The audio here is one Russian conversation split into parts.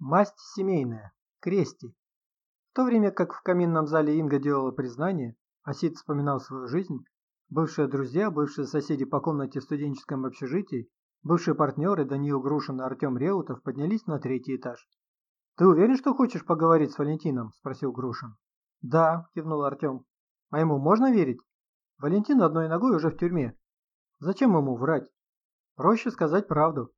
Масть семейная. Крести. В то время как в каминном зале Инга делала признание, а Сид вспоминал свою жизнь, бывшие друзья, бывшие соседи по комнате в студенческом общежитии, бывшие партнеры Даниил Грушин и Артем Реутов поднялись на третий этаж. «Ты уверен, что хочешь поговорить с Валентином?» – спросил Грушин. «Да», – кивнул Артем. «А ему можно верить? Валентин одной ногой уже в тюрьме. Зачем ему врать? Проще сказать правду».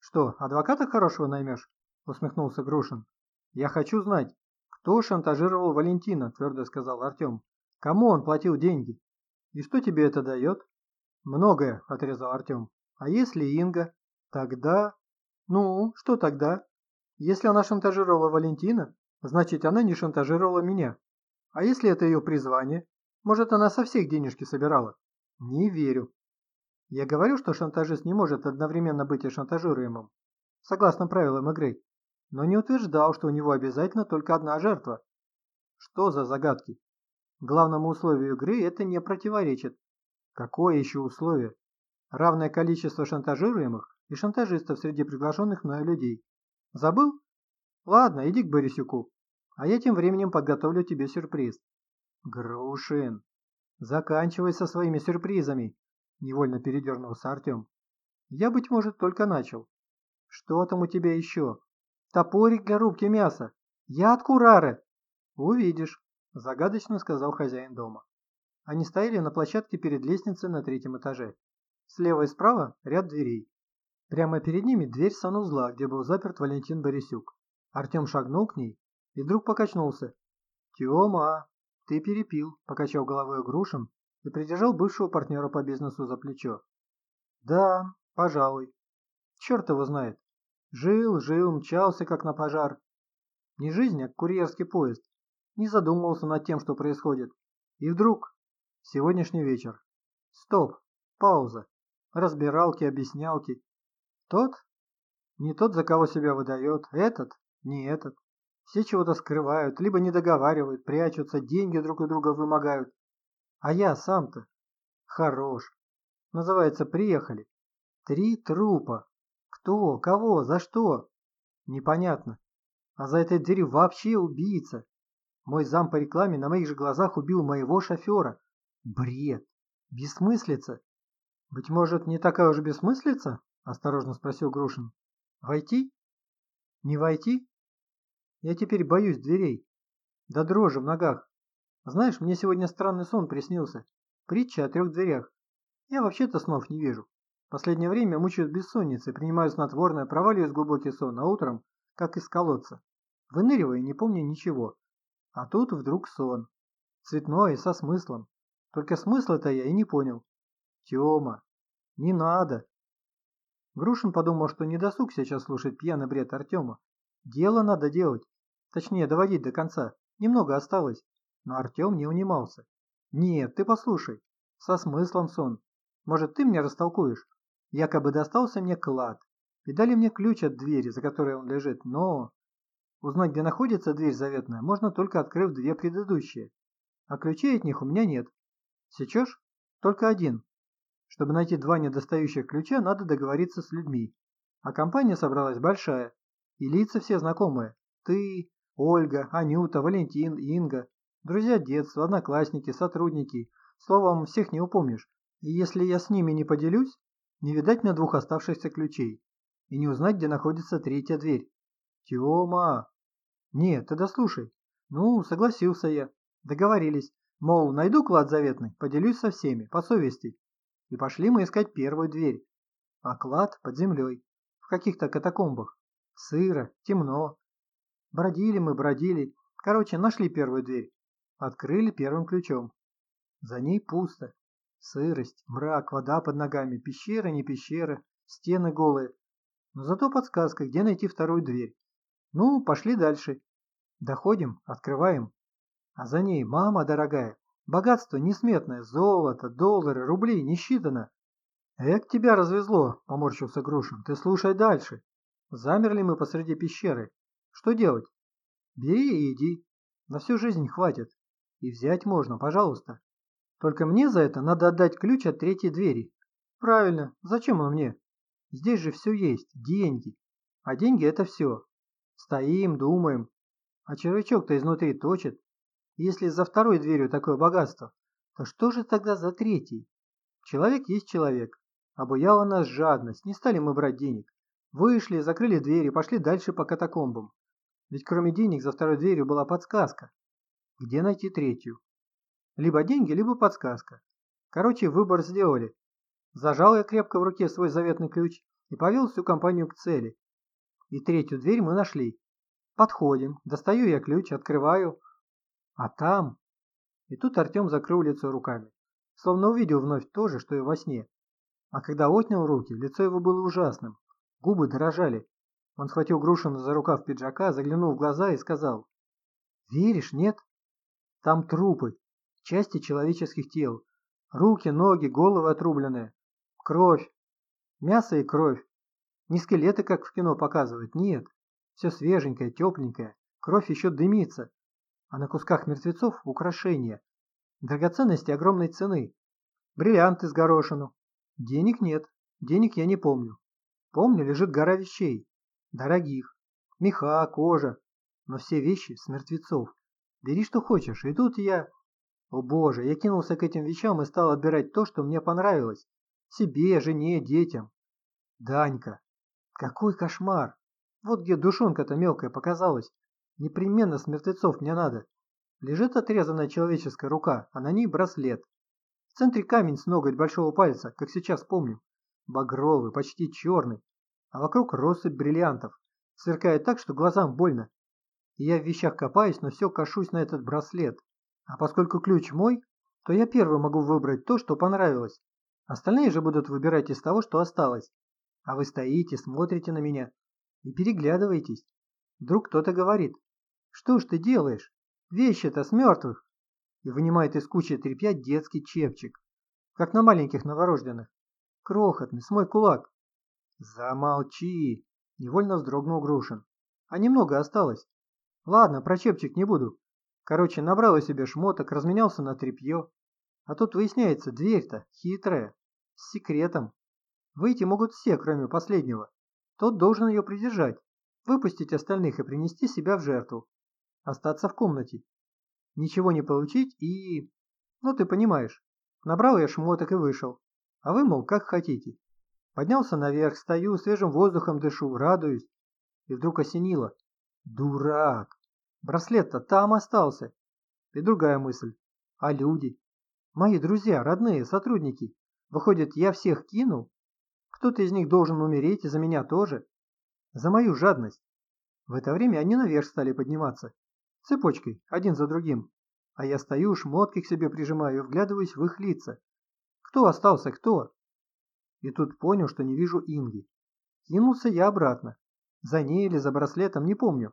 «Что, адвоката хорошего наймешь?» – усмехнулся Грушин. «Я хочу знать, кто шантажировал Валентина», – твердо сказал Артем. «Кому он платил деньги? И что тебе это дает?» «Многое», – отрезал Артем. «А если Инга?» «Тогда...» «Ну, что тогда?» «Если она шантажировала Валентина, значит, она не шантажировала меня. А если это ее призвание? Может, она со всех денежки собирала?» «Не верю». Я говорю, что шантажист не может одновременно быть и шантажируемым, согласно правилам игры но не утверждал, что у него обязательно только одна жертва. Что за загадки? Главному условию игры это не противоречит. Какое еще условие? Равное количество шантажируемых и шантажистов среди приглашенных мною людей. Забыл? Ладно, иди к Борисюку, а я тем временем подготовлю тебе сюрприз. Грушин, заканчивай со своими сюрпризами, невольно передернулся Артем. Я, быть может, только начал. Что там у тебя еще? Топорик для рубки мяса. Я от Курары. Увидишь, загадочно сказал хозяин дома. Они стояли на площадке перед лестницей на третьем этаже. Слева и справа ряд дверей. Прямо перед ними дверь санузла, где был заперт Валентин Борисюк. Артем шагнул к ней и вдруг покачнулся. «Тема, ты перепил», – покачал головой Грушин и придержал бывшего партнера по бизнесу за плечо. «Да, пожалуй. Черт его знает. Жил, жил, мчался, как на пожар. Не жизнь, а курьерский поезд. Не задумывался над тем, что происходит. И вдруг... Сегодняшний вечер. Стоп. Пауза. Разбиралки, объяснялки. Тот? Не тот, за кого себя выдает. Этот? Не этот. Все чего-то скрывают, либо не договаривают, прячутся, деньги друг у друга вымогают. А я сам-то хорош. Называется «Приехали». Три трупа. Кто? Кого? За что? Непонятно. А за этой дверью вообще убийца. Мой зам по рекламе на моих же глазах убил моего шофера. Бред. Бессмыслица. Быть может, не такая уж бессмыслица? Осторожно спросил Грушин. Войти? Не войти? Я теперь боюсь дверей. Да дрожи в ногах. Знаешь, мне сегодня странный сон приснился. Притча о трех дверях. Я вообще-то снов не вижу. Последнее время мучаюсь бессонницей, принимаю снотворное, проваливаюсь в глубокий сон, а утром, как из колодца. Выныриваю и не помню ничего. А тут вдруг сон. Цветной и со смыслом. Только смысла-то я и не понял. Тёма, не надо. Грушин подумал, что не досуг сейчас слушать пьяный бред Артема. Дело надо делать. Точнее, доводить до конца. Немного осталось. Но Артем не унимался. Нет, ты послушай. Со смыслом сон. Может, ты мне растолкуешь? Якобы достался мне клад, и дали мне ключ от двери, за которой он лежит, но... Узнать, где находится дверь заветная, можно только открыв две предыдущие. А ключей от них у меня нет. Сечешь? Только один. Чтобы найти два недостающих ключа, надо договориться с людьми. А компания собралась большая. И лица все знакомые. Ты, Ольга, Анюта, Валентин, Инга. Друзья детства, одноклассники, сотрудники. Словом, всех не упомнишь. И если я с ними не поделюсь, не видать мне двух оставшихся ключей. И не узнать, где находится третья дверь. Тёма! Нет, ты дослушай. Ну, согласился я. Договорились. Мол, найду клад заветный, поделюсь со всеми, по совести. И пошли мы искать первую дверь. А клад под землей. В каких-то катакомбах. Сыро, темно. Бродили мы, бродили. Короче, нашли первую дверь. Открыли первым ключом. За ней пусто. Сырость, мрак, вода под ногами, пещера, не пещера, стены голые. Но зато подсказка, где найти вторую дверь. Ну, пошли дальше. Доходим, открываем. А за ней мама дорогая. Богатство несметное, золото, доллары, рубли, не считано. Эк, тебя развезло, поморщился Грушин. Ты слушай дальше. Замерли мы посреди пещеры. Что делать? Бери и иди. На всю жизнь хватит. И взять можно, пожалуйста. Только мне за это надо отдать ключ от третьей двери. Правильно, зачем он мне? Здесь же все есть, деньги. А деньги это все. Стоим, думаем. А червячок-то изнутри точит. Если за второй дверью такое богатство, то что же тогда за третий? Человек есть человек. Обуяла нас жадность, не стали мы брать денег. Вышли, закрыли дверь и пошли дальше по катакомбам. Ведь кроме денег за второй дверью была подсказка. Где найти третью? Либо деньги, либо подсказка. Короче, выбор сделали. Зажал я крепко в руке свой заветный ключ и повел всю компанию к цели. И третью дверь мы нашли. Подходим, достаю я ключ, открываю. А там... И тут Артем закрыл лицо руками, словно увидел вновь то же, что и во сне. А когда отнял руки, лицо его было ужасным. Губы дрожали. Он схватил Грушина за рукав пиджака, заглянул в глаза и сказал. «Веришь, нет? Там трупы, части человеческих тел. Руки, ноги, головы отрубленные. Кровь. Мясо и кровь. Не скелеты, как в кино показывают, нет. Все свеженькое, тепленькое. Кровь еще дымится. А на кусках мертвецов украшения. Драгоценности огромной цены. Бриллианты с горошину. Денег нет. Денег я не помню. Помню, лежит гора вещей. Дорогих. Меха, кожа. Но все вещи с мертвецов. Бери что хочешь. И тут я... О боже, я кинулся к этим вещам и стал отбирать то, что мне понравилось. Себе, жене, детям. Данька. Какой кошмар. Вот где душонка-то мелкая показалась. Непременно с мертвецов мне надо. Лежит отрезанная человеческая рука, а на ней браслет. В центре камень с ноготь большого пальца, как сейчас помню. Багровый, почти черный. А вокруг россыпь бриллиантов. Сверкает так, что глазам больно. И я в вещах копаюсь, но все кашусь на этот браслет. А поскольку ключ мой, то я первый могу выбрать то, что понравилось. Остальные же будут выбирать из того, что осталось. А вы стоите, смотрите на меня и переглядываетесь. Вдруг кто-то говорит, что ж ты делаешь? Вещи-то с мертвых. И вынимает из кучи тряпья детский чепчик, как на маленьких новорожденных. Крохотный, с мой кулак. Замолчи, невольно вздрогнул Грушин. А немного осталось. Ладно, про чепчик не буду. Короче, набрал я себе шмоток, разменялся на тряпье. А тут выясняется, дверь-то хитрая, с секретом. Выйти могут все, кроме последнего. Тот должен ее придержать, выпустить остальных и принести себя в жертву. Остаться в комнате. Ничего не получить и... Ну, ты понимаешь. Набрал я шмоток и вышел. А вы, мол, как хотите. Поднялся наверх, стою, свежим воздухом дышу, радуюсь. И вдруг осенило. Дурак! Браслет-то там остался. И другая мысль. А люди? Мои друзья, родные, сотрудники. Выходит, я всех кинул? Кто-то из них должен умереть, и за меня тоже. За мою жадность. В это время они наверх стали подниматься. Цепочкой, один за другим. А я стою, шмотки к себе прижимаю и вглядываюсь в их лица. Кто остался, кто? И тут понял, что не вижу Инги. Кинулся я обратно. За ней или за браслетом, не помню.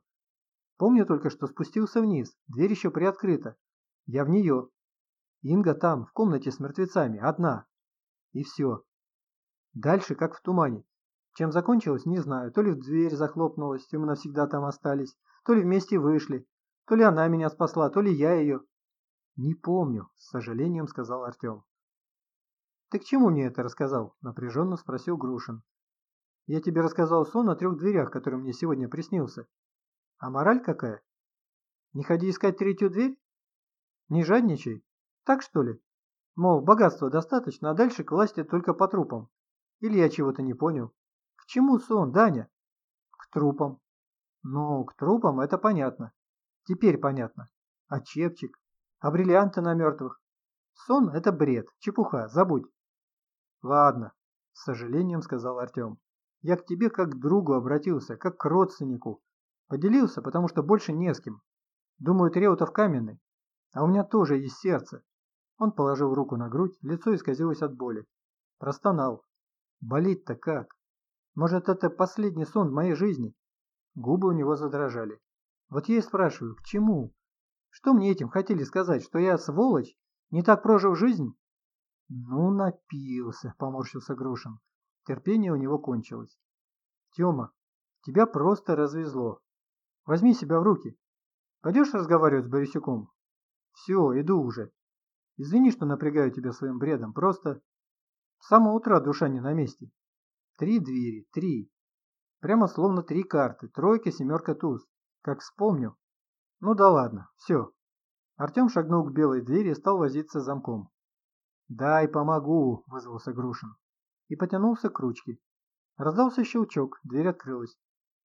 Помню только, что спустился вниз, дверь еще приоткрыта. Я в нее. Инга там, в комнате с мертвецами, одна. И все. Дальше как в тумане. Чем закончилось, не знаю. То ли дверь захлопнулась, и мы навсегда там остались, то ли вместе вышли, то ли она меня спасла, то ли я ее. Не помню, с сожалением сказал Артем. Ты к чему мне это рассказал? Напряженно спросил Грушин. Я тебе рассказал сон о трех дверях, который мне сегодня приснился. А мораль какая? Не ходи искать третью дверь? Не жадничай. Так что ли? Мол, богатства достаточно, а дальше к власти только по трупам. Или я чего-то не понял. К чему сон, Даня? К трупам. Ну, к трупам это понятно. Теперь понятно. А чепчик? А бриллианты на мертвых? Сон – это бред, чепуха, забудь. Ладно, с сожалением сказал Артем. Я к тебе как к другу обратился, как к родственнику. Поделился, потому что больше не с кем. Думаю, Реутов каменный. А у меня тоже есть сердце. Он положил руку на грудь, лицо исказилось от боли. Простонал. Болит-то как? Может, это последний сон в моей жизни? Губы у него задрожали. Вот я и спрашиваю, к чему? Что мне этим хотели сказать, что я сволочь? Не так прожил жизнь? Ну, напился, поморщился Грушин. Терпение у него кончилось. Тёма, тебя просто развезло. Возьми себя в руки. Пойдешь разговаривать с Борисюком? Все, иду уже. Извини, что напрягаю тебя своим бредом. Просто с самого утра душа не на месте. Три двери, три. Прямо словно три карты. Тройка, семерка, туз. Как вспомню. Ну да ладно, все. Артем шагнул к белой двери и стал возиться замком. «Дай помогу», — вызвался Грушин. И потянулся к ручке. Раздался щелчок, дверь открылась.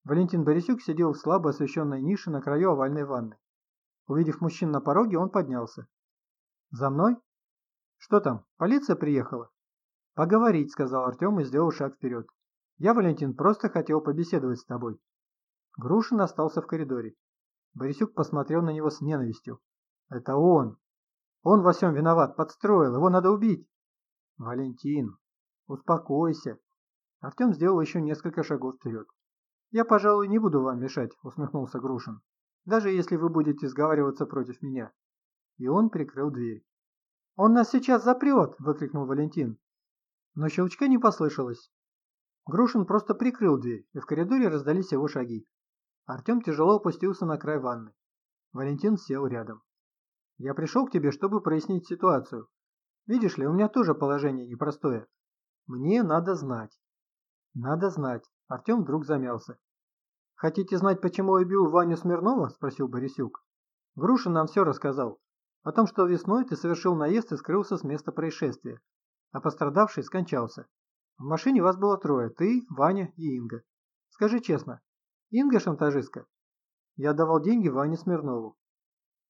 Валентин Борисюк сидел в слабо освещенной нише на краю овальной ванны. Увидев мужчин на пороге, он поднялся. «За мной?» «Что там, полиция приехала?» «Поговорить», — сказал Артем и сделал шаг вперед. «Я, Валентин, просто хотел побеседовать с тобой». Грушин остался в коридоре. Борисюк посмотрел на него с ненавистью. «Это он! Он во всем виноват, подстроил, его надо убить!» «Валентин, успокойся!» Артем сделал еще несколько шагов вперед. «Я, пожалуй, не буду вам мешать», — усмехнулся Грушин. «Даже если вы будете сговариваться против меня». И он прикрыл дверь. «Он нас сейчас запрет!» – выкрикнул Валентин. Но щелчка не послышалось. Грушин просто прикрыл дверь, и в коридоре раздались его шаги. Артем тяжело опустился на край ванны. Валентин сел рядом. «Я пришел к тебе, чтобы прояснить ситуацию. Видишь ли, у меня тоже положение непростое. Мне надо знать». «Надо знать». Артем вдруг замялся. «Хотите знать, почему я убил Ваню Смирнова?» – спросил Борисюк. Грушин нам все рассказал. О том, что весной ты совершил наезд и скрылся с места происшествия, а пострадавший скончался. В машине вас было трое, ты, Ваня и Инга. Скажи честно, Инга шантажистка? Я давал деньги Ване Смирнову.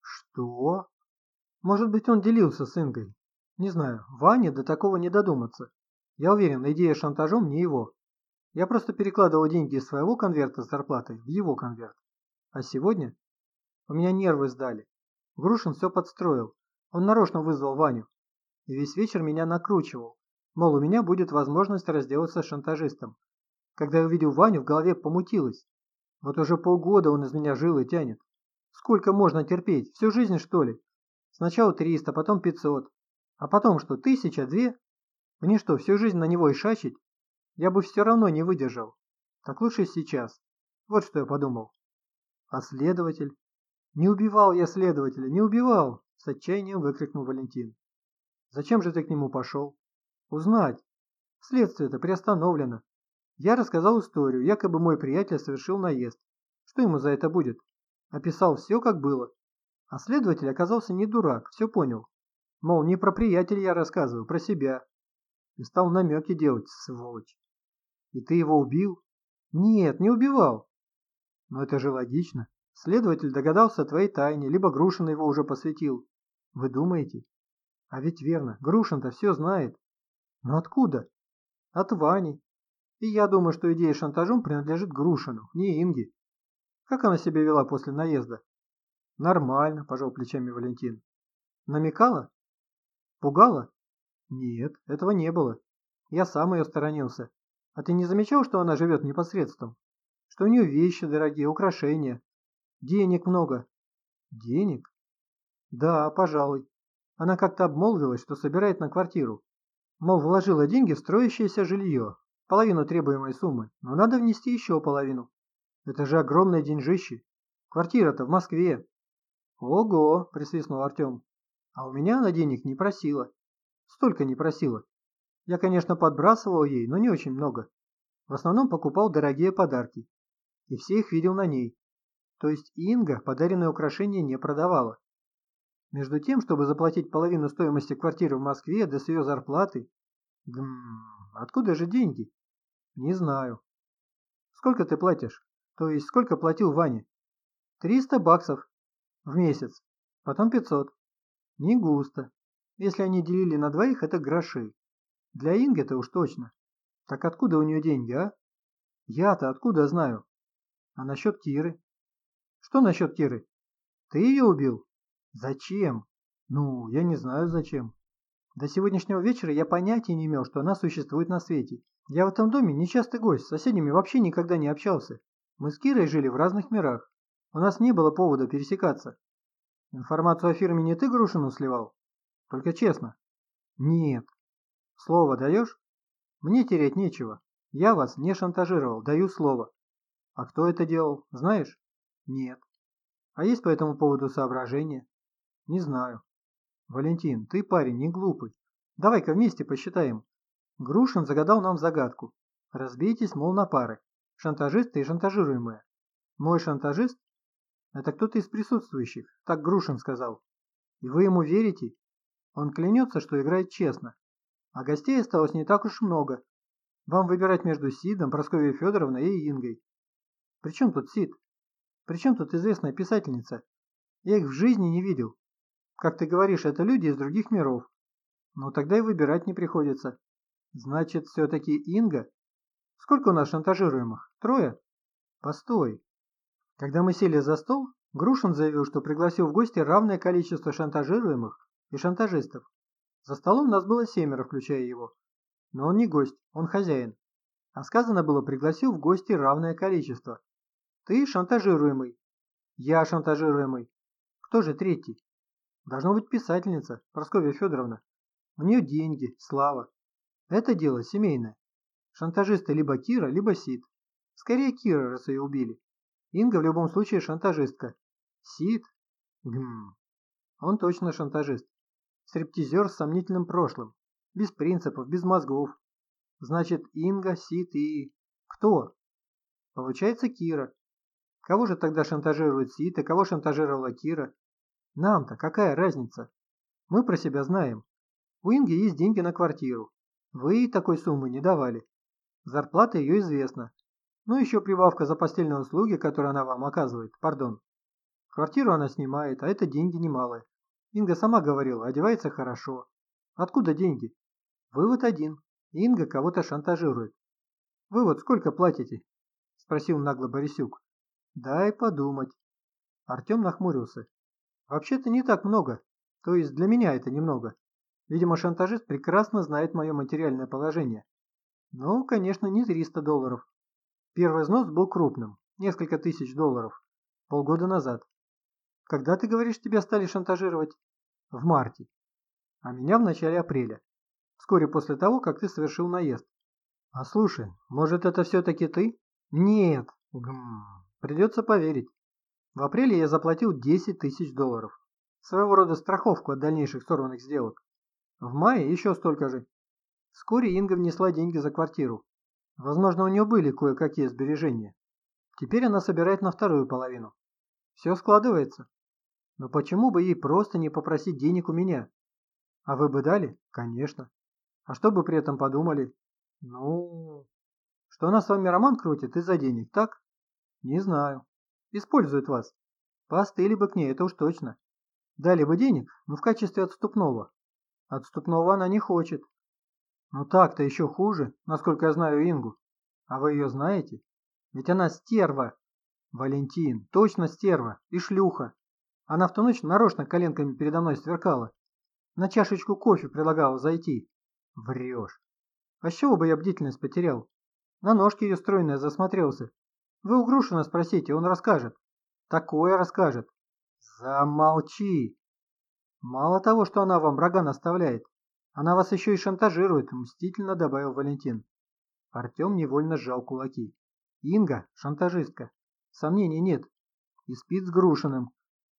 Что? Может быть, он делился с Ингой? Не знаю, Ване до такого не додуматься. Я уверен, идея шантажом не его. Я просто перекладывал деньги из своего конверта с зарплатой в его конверт. А сегодня у меня нервы сдали. Грушин все подстроил. Он нарочно вызвал Ваню. И весь вечер меня накручивал. Мол, у меня будет возможность разделаться с шантажистом. Когда я увидел Ваню, в голове помутилось. Вот уже полгода он из меня жил и тянет. Сколько можно терпеть? Всю жизнь, что ли? Сначала 300, потом 500. А потом что, тысяча, две? Мне что, всю жизнь на него и шачить? Я бы все равно не выдержал. Так лучше сейчас. Вот что я подумал. А следователь? «Не убивал я следователя, не убивал!» – с отчаянием выкрикнул Валентин. «Зачем же ты к нему пошел?» «Узнать. Следствие-то приостановлено. Я рассказал историю, якобы мой приятель совершил наезд. Что ему за это будет? Описал все, как было. А следователь оказался не дурак, все понял. Мол, не про приятеля я рассказываю, про себя. И стал намеки делать, сволочь. И ты его убил? Нет, не убивал. Но это же логично. Следователь догадался о твоей тайне, либо Грушин его уже посвятил. Вы думаете? А ведь верно, Грушин-то все знает. Но откуда? От Вани. И я думаю, что идея шантажом принадлежит Грушину, не Инге. Как она себя вела после наезда? Нормально, пожал плечами Валентин. Намекала? Пугала? Нет, этого не было. Я сам ее сторонился. А ты не замечал, что она живет непосредством? Что у нее вещи дорогие, украшения, Денег много. Денег? Да, пожалуй. Она как-то обмолвилась, что собирает на квартиру. Мол, вложила деньги в строящееся жилье, половину требуемой суммы, но надо внести еще половину. Это же огромное деньжище. Квартира-то в Москве. Ого, присвистнул Артем. А у меня она денег не просила. Столько не просила. Я, конечно, подбрасывал ей, но не очень много. В основном покупал дорогие подарки. И все их видел на ней. То есть Инга подаренное украшение не продавала. Между тем, чтобы заплатить половину стоимости квартиры в Москве, да с ее зарплаты... Гм, откуда же деньги? Не знаю. Сколько ты платишь? То есть сколько платил Ваня? 300 баксов в месяц, потом 500. Не густо. Если они делили на двоих, это гроши. Для Инги это уж точно. Так откуда у нее деньги, а? Я-то откуда знаю? А насчет Киры? Что насчет Киры? Ты ее убил? Зачем? Ну, я не знаю зачем. До сегодняшнего вечера я понятия не имел, что она существует на свете. Я в этом доме нечастый гость, с соседями вообще никогда не общался. Мы с Кирой жили в разных мирах. У нас не было повода пересекаться. Информацию о фирме не ты Грушину сливал? Только честно. Нет. Слово даешь? Мне терять нечего. Я вас не шантажировал, даю слово. А кто это делал, знаешь? Нет. А есть по этому поводу соображения? Не знаю. Валентин, ты парень не глупый. Давай-ка вместе посчитаем. Грушин загадал нам загадку. Разбейтесь, мол, на пары. Шантажисты и шантажируемые. Мой шантажист – это кто-то из присутствующих, так Грушин сказал. И вы ему верите? Он клянется, что играет честно. А гостей осталось не так уж много. Вам выбирать между Сидом, Прасковьей Федоровной и Ингой. Причем тут Сид? Причем тут известная писательница? Я их в жизни не видел. Как ты говоришь, это люди из других миров. Но тогда и выбирать не приходится. Значит, все-таки Инга? Сколько у нас шантажируемых? Трое? Постой. Когда мы сели за стол, Грушин заявил, что пригласил в гости равное количество шантажируемых и шантажистов. За столом нас было семеро, включая его. Но он не гость, он хозяин. А сказано было, пригласил в гости равное количество. Ты шантажируемый. Я шантажируемый. Кто же третий? Должна быть писательница, Прасковья Федоровна. У нее деньги, слава. Это дело семейное. Шантажисты либо Кира, либо Сид. Скорее Кира, раз ее убили. Инга в любом случае шантажистка. Сид? Гм. Он точно шантажист. Стриптизер с сомнительным прошлым. Без принципов, без мозгов. Значит, Инга, Сид и... Кто? Получается, Кира. Кого же тогда шантажирует Сид, и кого шантажировала Кира? Нам-то какая разница? Мы про себя знаем. У Инги есть деньги на квартиру. Вы ей такой суммы не давали. Зарплата ее известна. Ну еще прибавка за постельные услуги, которые она вам оказывает, пардон. Квартиру она снимает, а это деньги немалые. Инга сама говорила, одевается хорошо. Откуда деньги? Вывод один. Инга кого-то шантажирует. Вывод сколько платите? Спросил нагло Борисюк. Дай подумать. Артем нахмурился. Вообще-то не так много. То есть для меня это немного. Видимо, шантажист прекрасно знает мое материальное положение. Ну, конечно, не 300 долларов. Первый взнос был крупным. Несколько тысяч долларов. Полгода назад. Когда, ты говоришь, тебя стали шантажировать? В марте. А меня в начале апреля. Вскоре после того, как ты совершил наезд. А слушай, может это все-таки ты? Нет. Гм. Придется поверить. В апреле я заплатил 10 тысяч долларов. Своего рода страховку от дальнейших сорванных сделок. В мае еще столько же. Вскоре Инга внесла деньги за квартиру. Возможно, у нее были кое-какие сбережения. Теперь она собирает на вторую половину. Все складывается. Но почему бы ей просто не попросить денег у меня? А вы бы дали? Конечно. А что бы при этом подумали? Ну... Что она с вами роман крутит из-за денег, так? Не знаю. Использует вас. Постыли бы к ней, это уж точно. Дали бы денег, но в качестве отступного. Отступного она не хочет. Ну так-то еще хуже, насколько я знаю Ингу. А вы ее знаете? Ведь она стерва. Валентин, точно стерва и шлюха. Она в ту ночь нарочно коленками передо мной сверкала. На чашечку кофе предлагала зайти. Врешь. А с чего бы я бдительность потерял? На ножки ее стройная засмотрелся. Вы у Грушина спросите, он расскажет. Такое расскажет. Замолчи. Мало того, что она вам врага наставляет, она вас еще и шантажирует, мстительно добавил Валентин. Артем невольно сжал кулаки. Инга – шантажистка. Сомнений нет. И спит с Грушиным.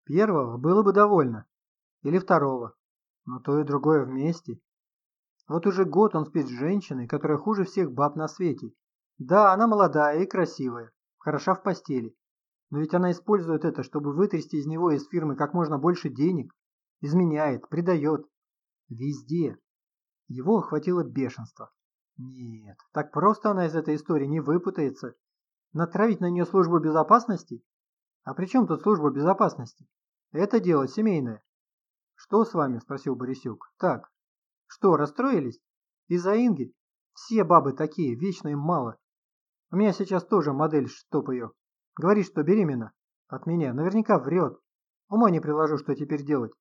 Первого было бы довольно. Или второго. Но то и другое вместе. Вот уже год он спит с женщиной, которая хуже всех баб на свете. Да, она молодая и красивая, хороша в постели. Но ведь она использует это, чтобы вытрясти из него из фирмы как можно больше денег. Изменяет, предает. Везде. Его охватило бешенство. Нет, так просто она из этой истории не выпутается. Натравить на нее службу безопасности? А при чем тут служба безопасности? Это дело семейное. Что с вами? Спросил Борисюк. Так. Что, расстроились? Из-за Инги? Все бабы такие, вечно им мало. У меня сейчас тоже модель, чтоб ее. Говорит, что беременна. От меня. Наверняка врет. Ума не приложу, что теперь делать.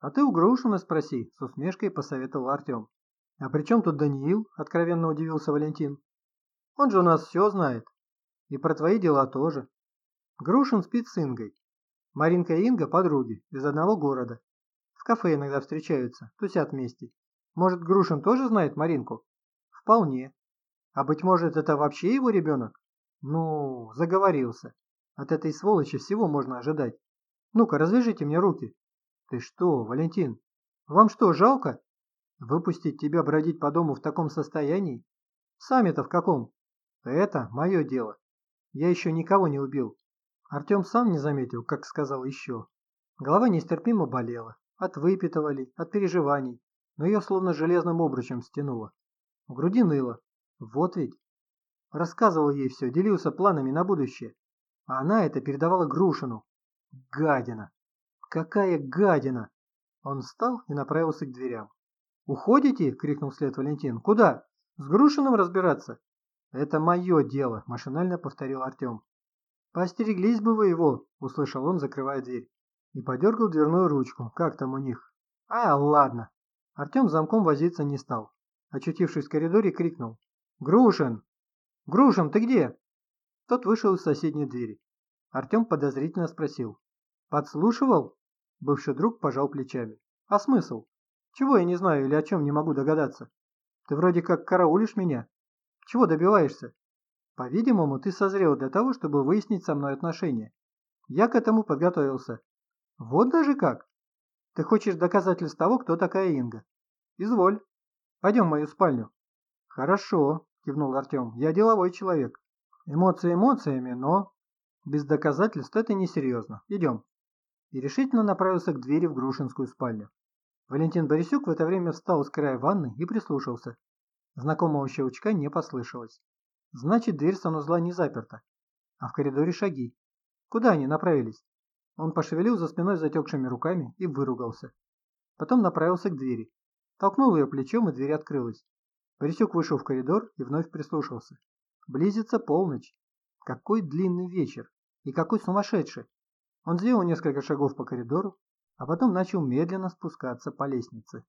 А ты у Грушина спроси, с усмешкой посоветовал Артем. А при чем тут Даниил? Откровенно удивился Валентин. Он же у нас все знает. И про твои дела тоже. Грушин спит с Ингой. Маринка и Инга подруги, из одного города. В кафе иногда встречаются, тусят вместе. Может, Грушин тоже знает Маринку? Вполне. А быть может, это вообще его ребенок? Ну, заговорился. От этой сволочи всего можно ожидать. Ну-ка, развяжите мне руки. Ты что, Валентин? Вам что, жалко? Выпустить тебя бродить по дому в таком состоянии? Сами-то в каком? Это мое дело. Я еще никого не убил. Артем сам не заметил, как сказал еще. Голова нестерпимо болела. От выпитого ли, от переживаний. Но ее словно железным обручем стянуло. В груди ныло. Вот ведь. Рассказывал ей все, делился планами на будущее. А она это передавала Грушину. Гадина! Какая гадина! Он встал и направился к дверям. «Уходите?» – крикнул вслед Валентин. «Куда? С Грушиным разбираться?» «Это мое дело», – машинально повторил Артем. «Поостереглись бы вы его», – услышал он, закрывая дверь. И подергал дверную ручку. Как там у них? «А, ладно». Артем замком возиться не стал. Очутившись в коридоре, крикнул. «Грушин! Грушин, ты где?» Тот вышел из соседней двери. Артем подозрительно спросил. «Подслушивал?» Бывший друг пожал плечами. «А смысл? Чего я не знаю или о чем не могу догадаться? Ты вроде как караулишь меня. Чего добиваешься? По-видимому, ты созрел для того, чтобы выяснить со мной отношения. Я к этому подготовился. Вот даже как? Ты хочешь доказательств того, кто такая Инга? Изволь. Пойдем в мою спальню. Хорошо, кивнул Артем. Я деловой человек. Эмоции эмоциями, но... Без доказательств это несерьезно. Идем. И решительно направился к двери в Грушинскую спальню. Валентин Борисюк в это время встал с края ванны и прислушался. Знакомого щелчка не послышалось. Значит, дверь санузла не заперта. А в коридоре шаги. Куда они направились? Он пошевелил за спиной затекшими руками и выругался. Потом направился к двери. Толкнул ее плечом, и дверь открылась. Борисюк вышел в коридор и вновь прислушался. Близится полночь. Какой длинный вечер. И какой сумасшедший. Он сделал несколько шагов по коридору, а потом начал медленно спускаться по лестнице.